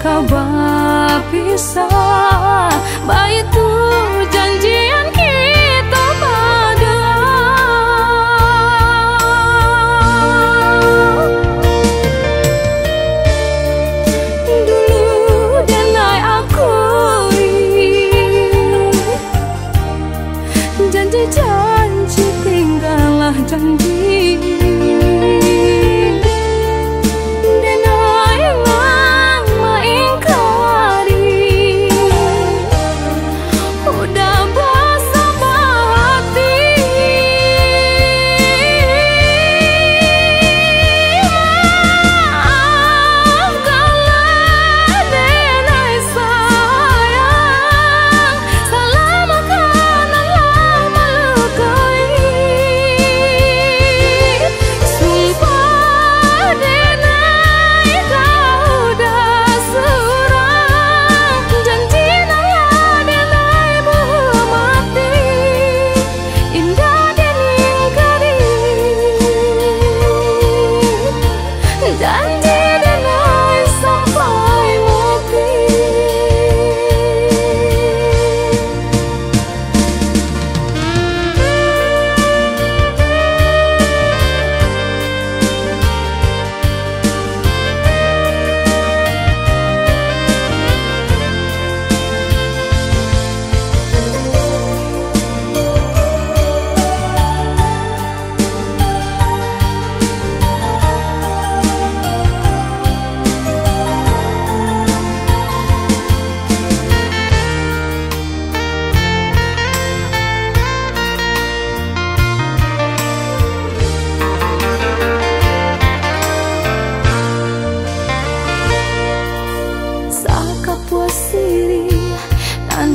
Kau berpisah. Baik tu janjian kita pada Dulu dan naik aku Janji-janji tinggallah janji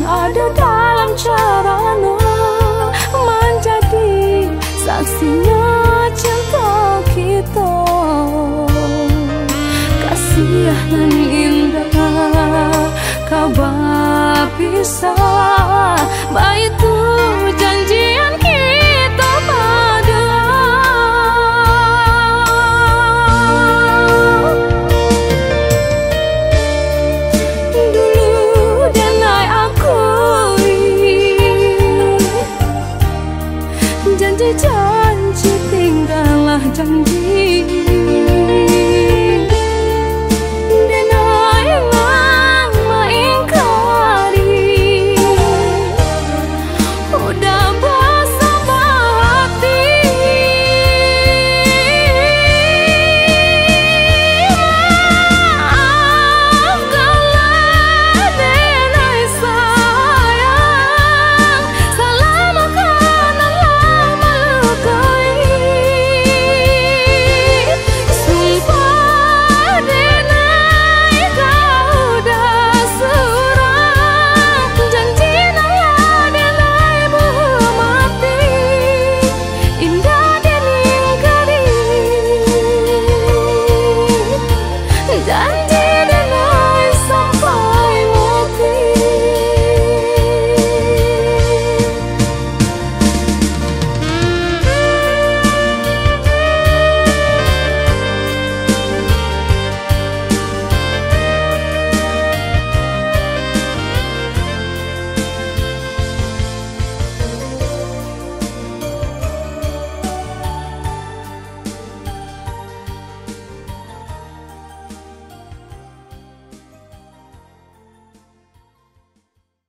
ada dalam caranya menjadi saksinya cinta kita. Kasih yang indah kau berpisah baik